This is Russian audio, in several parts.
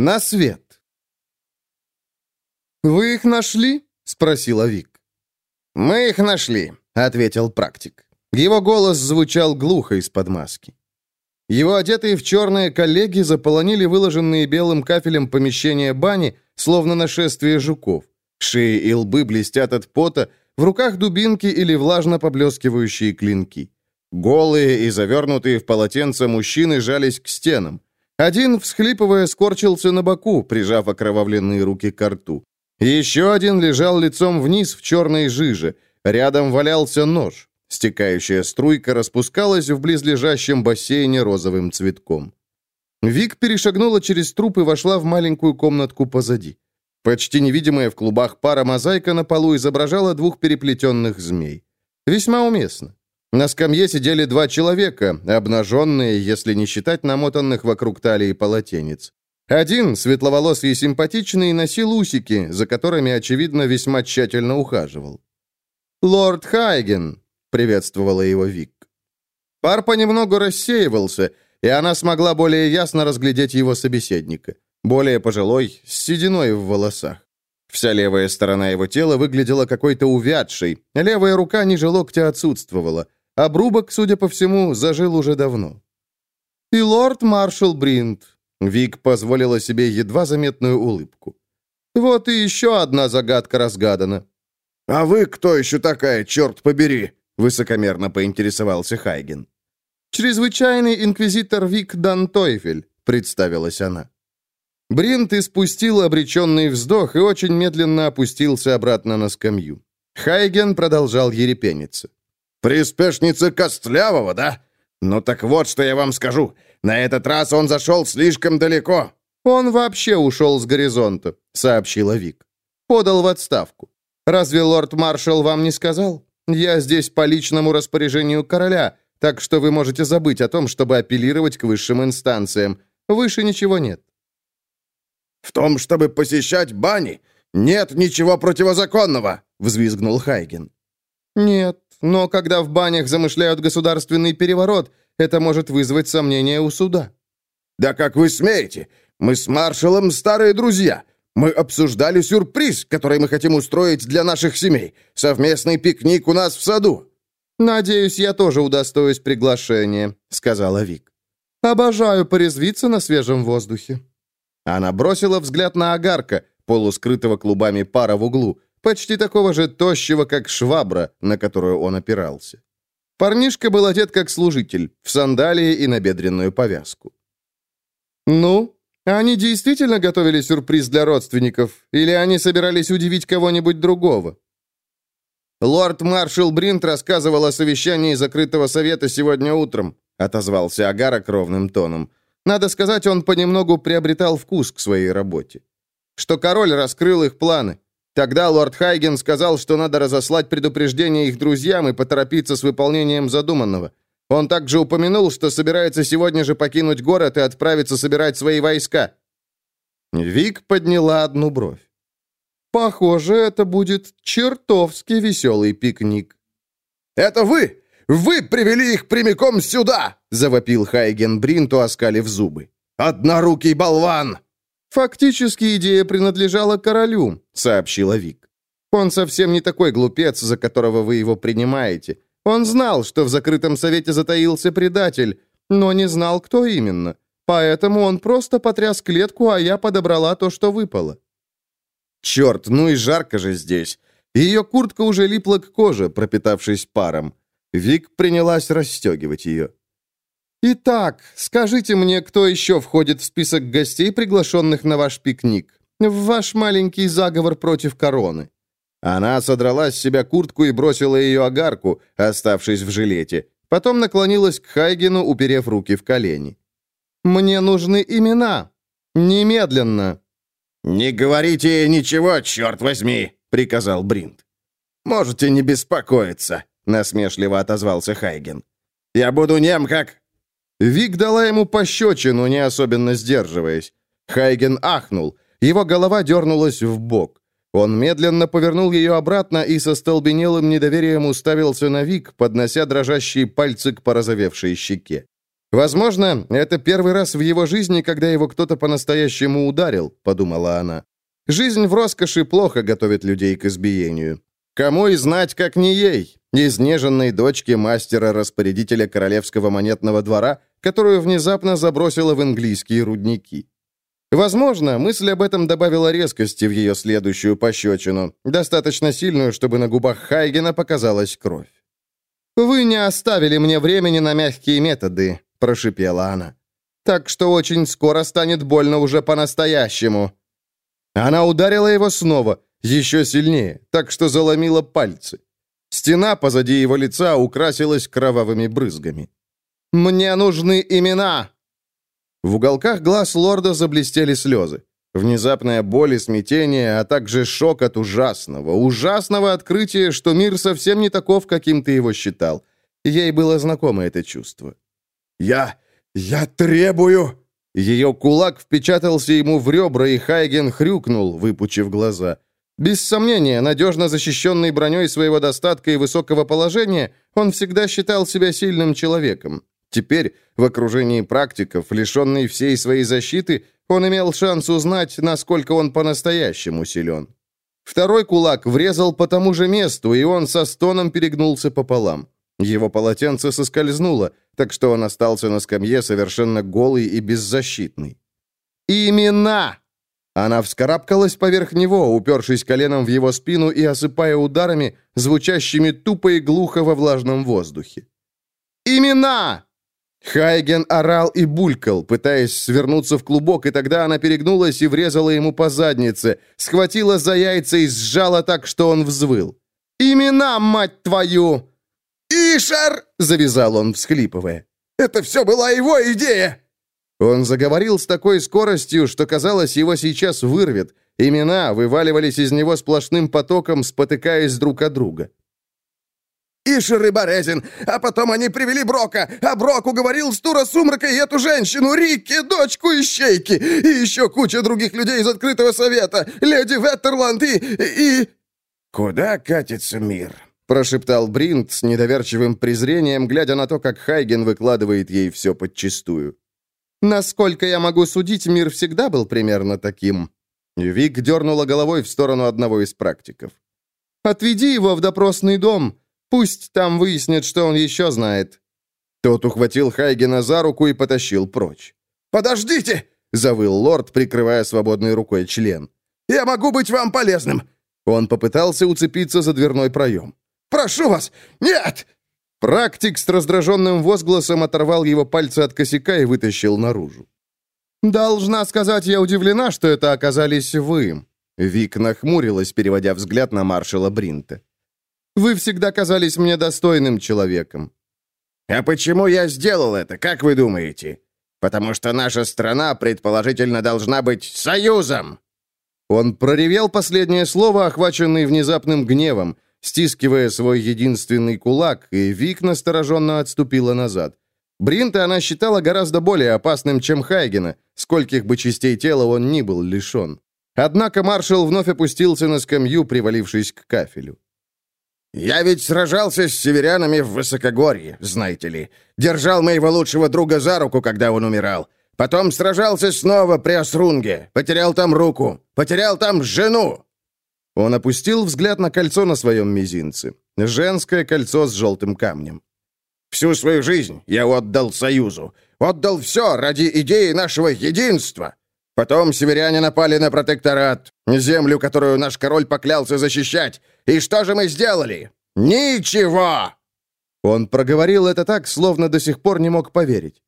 На свет. «Вы их нашли?» — спросила Вик. «Мы их нашли», — ответил практик. Его голос звучал глухо из-под маски. Его одетые в черные коллеги заполонили выложенные белым кафелем помещения бани, словно нашествие жуков. Шеи и лбы блестят от пота, в руках дубинки или влажно поблескивающие клинки. Голые и завернутые в полотенце мужчины жались к стенам. Один, всхлипывая, скорчился на боку, прижав окровавленные руки к рту. Еще один лежал лицом вниз в черной жиже. Рядом валялся нож. Стекающая струйка распускалась в близлежащем бассейне розовым цветком. Вик перешагнула через труп и вошла в маленькую комнатку позади. Почти невидимая в клубах пара мозаика на полу изображала двух переплетенных змей. Весьма уместно. На скамье сидели два человека, обнаженные, если не считать намотанных вокруг талии полотенец. Один, светловолосый и симпатичный, носил усики, за которыми, очевидно, весьма тщательно ухаживал. «Лорд Хайген», — приветствовала его Вик. Пар понемногу рассеивался, и она смогла более ясно разглядеть его собеседника. Более пожилой, с сединой в волосах. Вся левая сторона его тела выглядела какой-то увядшей, левая рука ниже локтя отсутствовала — Обрубок, судя по всему, зажил уже давно. «И лорд-маршал Бринт», — Вик позволила себе едва заметную улыбку. «Вот и еще одна загадка разгадана». «А вы кто еще такая, черт побери?» — высокомерно поинтересовался Хайген. «Чрезвычайный инквизитор Вик Дантойфель», — представилась она. Бринт испустил обреченный вздох и очень медленно опустился обратно на скамью. Хайген продолжал ерепениться. Приспешница Костлявого, да? Ну так вот, что я вам скажу. На этот раз он зашел слишком далеко». «Он вообще ушел с горизонта», — сообщила Вик. «Подал в отставку. Разве лорд-маршал вам не сказал? Я здесь по личному распоряжению короля, так что вы можете забыть о том, чтобы апеллировать к высшим инстанциям. Выше ничего нет». «В том, чтобы посещать бани, нет ничего противозаконного», — взвизгнул Хайген. «Нет, но когда в банях замышляют государственный переворот, это может вызвать сомнения у суда». «Да как вы смеете? Мы с маршалом старые друзья. Мы обсуждали сюрприз, который мы хотим устроить для наших семей. Совместный пикник у нас в саду». «Надеюсь, я тоже удостоюсь приглашения», — сказала Вик. «Обожаю порезвиться на свежем воздухе». Она бросила взгляд на огарка, полускрытого клубами пара в углу, почти такого же тощего, как швабра, на которую он опирался. Парнишка был одет как служитель, в сандалии и набедренную повязку. «Ну, они действительно готовили сюрприз для родственников, или они собирались удивить кого-нибудь другого?» «Лорд-маршал Бринт рассказывал о совещании закрытого совета сегодня утром», отозвался Агарок ровным тоном. «Надо сказать, он понемногу приобретал вкус к своей работе. Что король раскрыл их планы. Тогда лорд Хайген сказал, что надо разослать предупреждение их друзьям и поторопиться с выполнением задуманного. Он также упомянул, что собирается сегодня же покинуть город и отправиться собирать свои войска. Вик подняла одну бровь. «Похоже, это будет чертовски веселый пикник». «Это вы! Вы привели их прямиком сюда!» — завопил Хайген Бринту, оскалив зубы. «Однорукий болван!» «Фактически идея принадлежала королю», — сообщила Вик. «Он совсем не такой глупец, за которого вы его принимаете. Он знал, что в закрытом совете затаился предатель, но не знал, кто именно. Поэтому он просто потряс клетку, а я подобрала то, что выпало». «Черт, ну и жарко же здесь!» Ее куртка уже липла к коже, пропитавшись паром. Вик принялась расстегивать ее. «Итак, скажите мне, кто еще входит в список гостей, приглашенных на ваш пикник? В ваш маленький заговор против короны?» Она содрала с себя куртку и бросила ее огарку, оставшись в жилете. Потом наклонилась к Хайгену, уперев руки в колени. «Мне нужны имена. Немедленно!» «Не говорите ничего, черт возьми!» — приказал Бринт. «Можете не беспокоиться», — насмешливо отозвался Хайген. «Я буду нем, как Вик дала ему пощечину, не особенно сдерживаясь. Хайген ахнул. Его голова дернулась в бок. Он медленно повернул ее обратно и со столбенелым недоверием уставился на Вик, поднося дрожащие пальцы к порозовевшей щеке. Возможно, это первый раз в его жизни, когда его кто-то по-настоящему ударил, подумала она. Жизнь в роскоши плохо готовит людей к избиению. Кому и знать, как не ей, изнеженной дочке мастера-распорядителя королевского монетного двора, которую внезапно забросила в английские рудники. Возможно, мысль об этом добавила резкости в ее следующую пощечину, достаточно сильную, чтобы на губах Хайгена показалась кровь. «Вы не оставили мне времени на мягкие методы», — прошипела она. «Так что очень скоро станет больно уже по-настоящему». Она ударила его снова, еще сильнее, так что заломила пальцы. Стена позади его лица украсилась кровавыми брызгами. «Мне нужны имена!» В уголках глаз лорда заблестели слезы. Внезапная боль и смятение, а также шок от ужасного, ужасного открытия, что мир совсем не таков, каким ты его считал. Ей было знакомо это чувство. «Я... я требую...» Ее кулак впечатался ему в ребра, и Хайген хрюкнул, выпучив глаза. Без сомнения, надежно защищенный броней своего достатка и высокого положения, он всегда считал себя сильным человеком. Теперь, в окружении практиков, лишенный всей своей защиты, он имел шанс узнать, насколько он по-настоящему силен. Второй кулак врезал по тому же месту, и он со стоном перегнулся пополам. Его полотенце соскользнуло, так что он остался на скамье совершенно голый и беззащитный. «Имена!» Она вскарабкалась поверх него, упершись коленом в его спину и осыпая ударами, звучащими тупо и глухо во влажном воздухе. «Имена!» Хайген орал и булькал, пытаясь свернуться в клубок, и тогда она перегнулась и врезала ему по заднице, схватила за яйца и сжала так, что он взвыл. «Имена, мать твою!» «Ишар!» — завязал он, всхлипывая. «Это все была его идея!» Он заговорил с такой скоростью, что, казалось, его сейчас вырвет. Имена вываливались из него сплошным потоком, спотыкаясь друг от друга. Ишер и Борезин, а потом они привели Брока, а Брок уговорил Стура Сумрака и эту женщину, Рикки, дочку Ищейки, и еще куча других людей из Открытого Совета, леди Веттерланд и... и...» «Куда катится мир?» прошептал Бринт с недоверчивым презрением, глядя на то, как Хайген выкладывает ей все подчистую. «Насколько я могу судить, мир всегда был примерно таким». Вик дернула головой в сторону одного из практиков. «Отведи его в допросный дом. Пусть там выяснят, что он еще знает». Тот ухватил Хайгена за руку и потащил прочь. «Подождите!» — завыл лорд, прикрывая свободной рукой член. «Я могу быть вам полезным!» Он попытался уцепиться за дверной проем. «Прошу вас! Нет!» Практик с раздраженным возгласом оторвал его пальцы от косяка и вытащил наружу. «Должна сказать, я удивлена, что это оказались вы». Вик нахмурилась, переводя взгляд на маршала Бринта. Вы всегда казались мне достойным человеком». «А почему я сделал это, как вы думаете? Потому что наша страна, предположительно, должна быть союзом!» Он проревел последнее слово, охваченный внезапным гневом, стискивая свой единственный кулак, и Вик настороженно отступила назад. Бринта она считала гораздо более опасным, чем Хайгена, скольких бы частей тела он ни был лишен. Однако маршал вновь опустился на скамью, привалившись к кафелю. «Я ведь сражался с северянами в Высокогорье, знаете ли. Держал моего лучшего друга за руку, когда он умирал. Потом сражался снова при Осрунге. Потерял там руку. Потерял там жену!» Он опустил взгляд на кольцо на своем мизинце. Женское кольцо с желтым камнем. «Всю свою жизнь я отдал Союзу. Отдал все ради идеи нашего единства. Потом северяне напали на протекторат, землю, которую наш король поклялся защищать. И что же мы сделали? Ничего!» Он проговорил это так, словно до сих пор не мог поверить.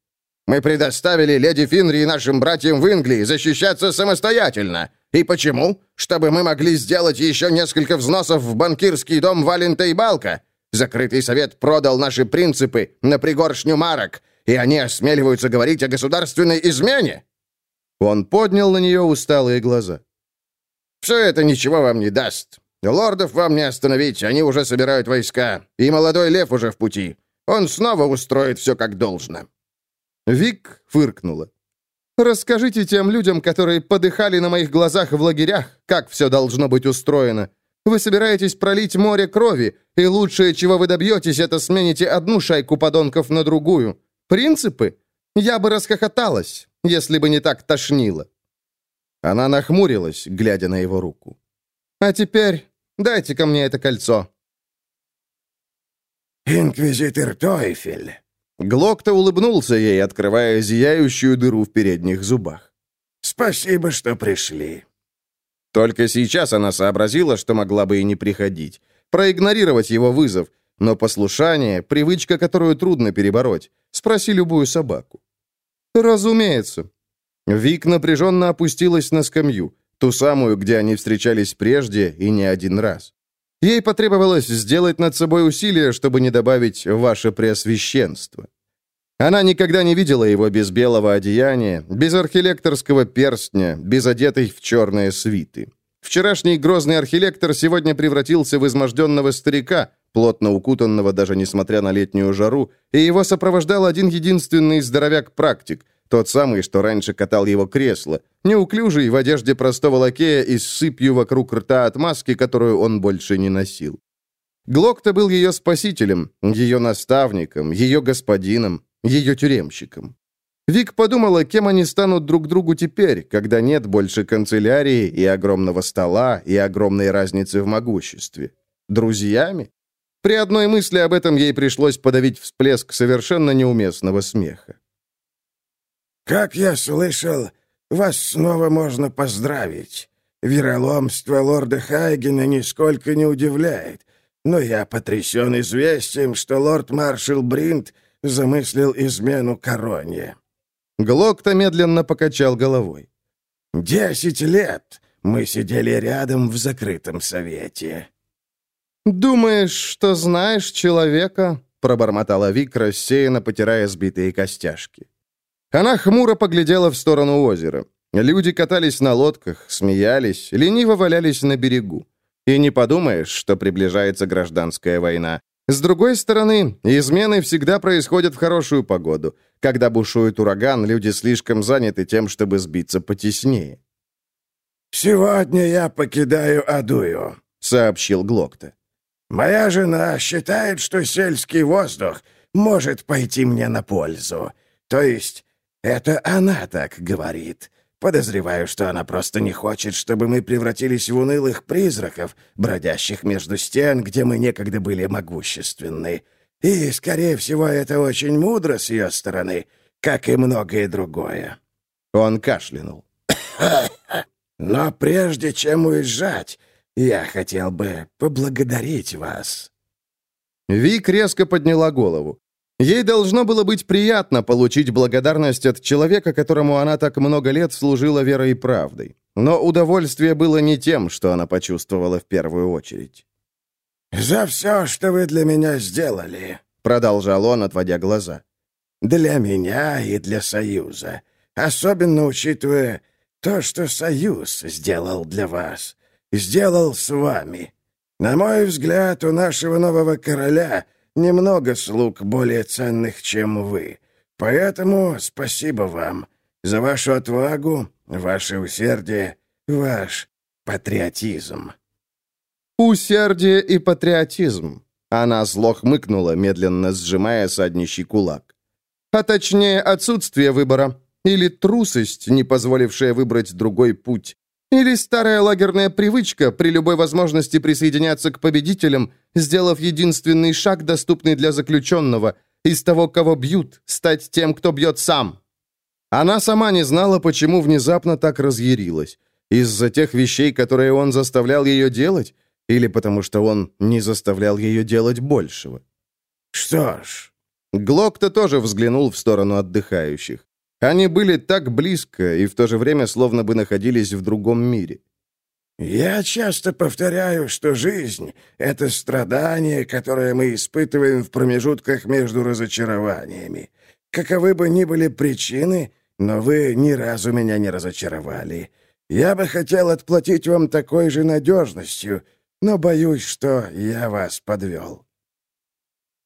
«Мы предоставили леди Финри и нашим братьям в Инглии защищаться самостоятельно. И почему? Чтобы мы могли сделать еще несколько взносов в банкирский дом Валента и Балка. Закрытый совет продал наши принципы на пригоршню марок, и они осмеливаются говорить о государственной измене. Он поднял на нее усталые глаза. «Все это ничего вам не даст. Лордов вам не остановить, они уже собирают войска. И молодой лев уже в пути. Он снова устроит все как должно». Вик фыркнула. «Расскажите тем людям, которые подыхали на моих глазах в лагерях, как все должно быть устроено. Вы собираетесь пролить море крови, и лучшее, чего вы добьетесь, это смените одну шайку подонков на другую. Принципы? Я бы расхохоталась, если бы не так тошнило». Она нахмурилась, глядя на его руку. «А теперь дайте-ка мне это кольцо». «Инквизитор Тойфель». Глокта улыбнулся ей, открывая зияющую дыру в передних зубах. «Спасибо, что пришли». Только сейчас она сообразила, что могла бы и не приходить. Проигнорировать его вызов. Но послушание — привычка, которую трудно перебороть. Спроси любую собаку. «Разумеется». Вик напряженно опустилась на скамью, ту самую, где они встречались прежде и не один раз. Ей потребовалось сделать над собой усилие, чтобы не добавить «ваше преосвященство». Она никогда не видела его без белого одеяния, без архилекторского перстня, без одетой в черные свиты. Вчерашний грозный архилектор сегодня превратился в изможденного старика, плотно укутанного даже несмотря на летнюю жару, и его сопровождал один единственный здоровяк-практик, тот самый, что раньше катал его кресло, неуклюжий в одежде простого лакея и с сыпью вокруг рта от маски, которую он больше не носил. Глокта был ее спасителем, ее наставником, ее господином, ее тюремщиком. Вик подумала, кем они станут друг другу теперь, когда нет больше канцелярии и огромного стола, и огромной разницы в могуществе. Друзьями? При одной мысли об этом ей пришлось подавить всплеск совершенно неуместного смеха. «Как я слышал, вас снова можно поздравить. Вероломство лорда Хайгена нисколько не удивляет, но я потрясен известием, что лорд-маршал Бринт замыслил измену короне». Глокта медленно покачал головой. «Десять лет мы сидели рядом в закрытом совете». «Думаешь, что знаешь человека?» — пробормотала Вик, рассеянно потирая сбитые костяшки. Она хмуро поглядела в сторону озера. Люди катались на лодках, смеялись, лениво валялись на берегу. И не подумаешь, что приближается гражданская война. С другой стороны, измены всегда происходят в хорошую погоду. Когда бушует ураган, люди слишком заняты тем, чтобы сбиться потеснее. «Сегодня я покидаю Адую», — сообщил Глокта. «Моя жена считает, что сельский воздух может пойти мне на пользу. То есть это она так говорит. Подозреваю, что она просто не хочет, чтобы мы превратились в унылых призраков, бродящих между стен, где мы некогда были могущественны. И, скорее всего, это очень мудро с ее стороны, как и многое другое». Он кашлянул. «Но прежде чем уезжать, я хотел бы поблагодарить вас». Вик резко подняла голову. Ей должно было быть приятно получить благодарность от человека, которому она так много лет служила верой и правдой. Но удовольствие было не тем, что она почувствовала в первую очередь. «За все, что вы для меня сделали», — продолжал он, отводя глаза. «Для меня и для Союза. Особенно учитывая то, что Союз сделал для вас. Сделал с вами. На мой взгляд, у нашего нового короля — немного слуг более ценных, чем вы. Поэтому спасибо вам за вашу отвагу, ваше усердие, ваш патриотизм». «Усердие и патриотизм», — она зло хмыкнула, медленно сжимая саднищий кулак. «А точнее, отсутствие выбора, или трусость, не позволившая выбрать другой путь, или старая лагерная привычка при любой возможности присоединяться к победителям, сделав единственный шаг, доступный для заключенного, из того, кого бьют, стать тем, кто бьет сам. Она сама не знала, почему внезапно так разъярилась. Из-за тех вещей, которые он заставлял ее делать, или потому что он не заставлял ее делать большего. «Что ж...» Глок-то тоже взглянул в сторону отдыхающих. Они были так близко и в то же время словно бы находились в другом мире. «Я часто повторяю, что жизнь — это страдание, которое мы испытываем в промежутках между разочарованиями. Каковы бы ни были причины, но вы ни разу меня не разочаровали. Я бы хотел отплатить вам такой же надежностью, но боюсь, что я вас подвел.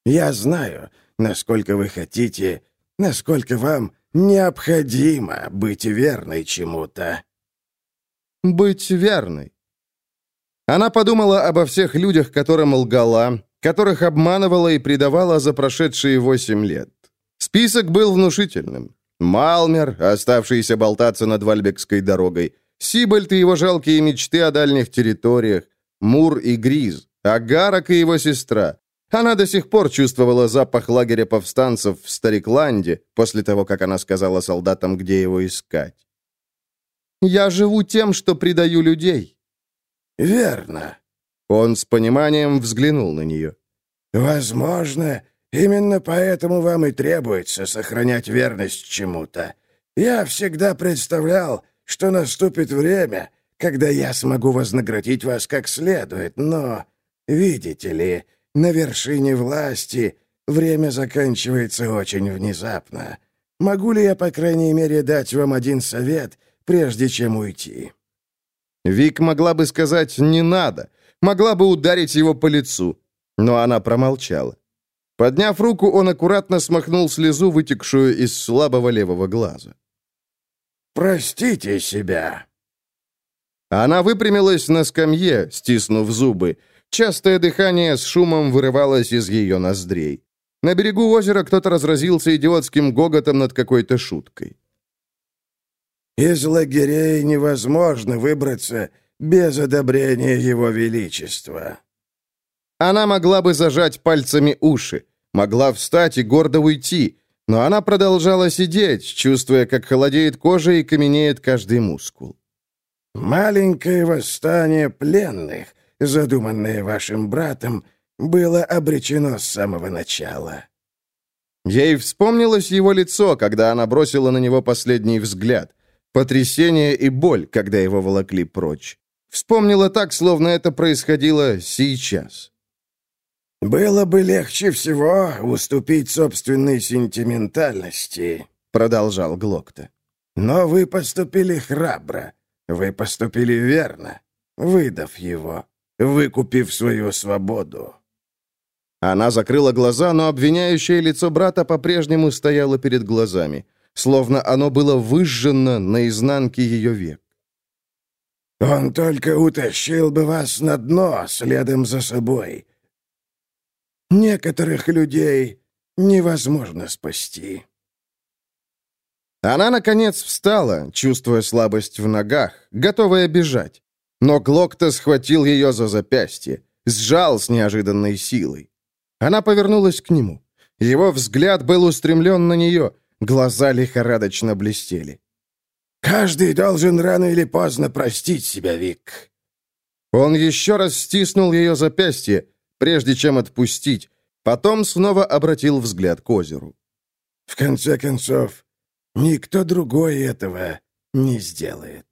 Я знаю, насколько вы хотите, насколько вам Необходимо быть верной чему-то. Быть верной. Она подумала обо всех людях, которым лгала, которых обманывала и предавала за прошедшие восемь лет. Список был внушительным. Малмер, оставшийся болтаться над Вальбекской дорогой, Сибальт и его жалкие мечты о дальних территориях, Мур и Гриз, Агарок и его сестра. Она до сих пор чувствовала запах лагеря повстанцев в Старикланде, после того, как она сказала солдатам, где его искать. «Я живу тем, что предаю людей». «Верно». Он с пониманием взглянул на нее. «Возможно, именно поэтому вам и требуется сохранять верность чему-то. Я всегда представлял, что наступит время, когда я смогу вознаградить вас как следует, но, видите ли, на вершине власти время заканчивается очень внезапно. Могу ли я, по крайней мере, дать вам один совет, прежде чем уйти?» Вик могла бы сказать «не надо», могла бы ударить его по лицу, но она промолчала. Подняв руку, он аккуратно смахнул слезу, вытекшую из слабого левого глаза. «Простите себя!» Она выпрямилась на скамье, стиснув зубы. Частое дыхание с шумом вырывалось из ее ноздрей. На берегу озера кто-то разразился идиотским гоготом над какой-то шуткой. «Из лагерей невозможно выбраться без одобрения Его Величества». Она могла бы зажать пальцами уши, могла встать и гордо уйти, но она продолжала сидеть, чувствуя, как холодеет кожа и каменеет каждый мускул. «Маленькое восстание пленных, задуманное вашим братом, было обречено с самого начала». Ей вспомнилось его лицо, когда она бросила на него последний взгляд. Потрясение и боль, когда его волокли прочь. Вспомнила так, словно это происходило сейчас. «Было бы легче всего уступить собственной сентиментальности», — продолжал Глокта. «Но вы поступили храбро, вы поступили верно, выдав его, выкупив свою свободу». Она закрыла глаза, но обвиняющее лицо брата по-прежнему стояло перед глазами, словно оно было выжжено наизнанке ее век. «Он только утащил бы вас на дно следом за собой, Некоторых людей невозможно спасти. Она, наконец, встала, чувствуя слабость в ногах, готовая бежать. Но Глокта схватил ее за запястье, сжал с неожиданной силой. Она повернулась к нему. Его взгляд был устремлен на нее, глаза лихорадочно блестели. «Каждый должен рано или поздно простить себя, Вик». Он еще раз стиснул ее запястье, прежде чем отпустить, потом снова обратил взгляд к озеру. «В конце концов, никто другой этого не сделает».